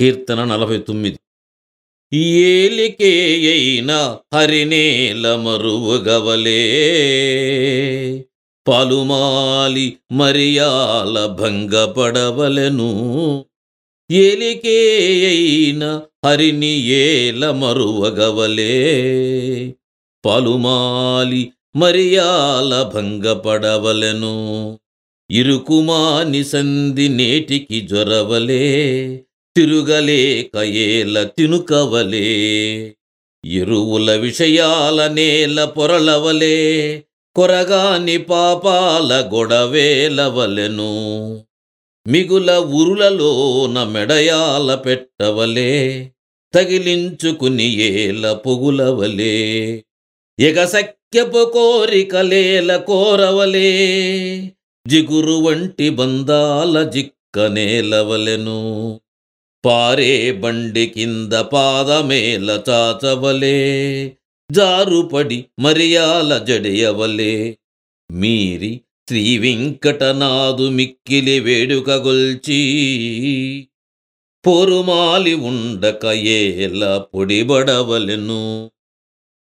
కీర్తన నలభై తొమ్మిది ఏలికేయైన హరినేల మరువగవలే. పలుమాలి మరియాల భంగపడవలెను. ఏలికేయైన హరిని ఏల మరువగవలే. పలుమాలి మరియాల భంగపడవలెను. ఇరుకుమాని సంధి నేటికి జొరవలే. తిరుగలేక ఏల తినుకవలే ఎరువుల విషయాల నేల పొరలవలే కొరగాని పాపాల గొడవేలవలెను. మిగుల ఉరులలోన మెడయాల పెట్టవలే తగిలించుకుని ఏల పొగులవలే ఎగసక్యపు కోరికలేల కోరవలే జిగురు వంటి బంధాల జిక్కనేలవలెను పారే బండి కింద పాదమేల చాచవలే జారుపడి మరియాల జడియవలే. మీరి శ్రీ వెంకటనాదు మిక్కిలి వేడుకగొల్చి పొరుమాలి ఉండక ఏల పొడిబడవలెను.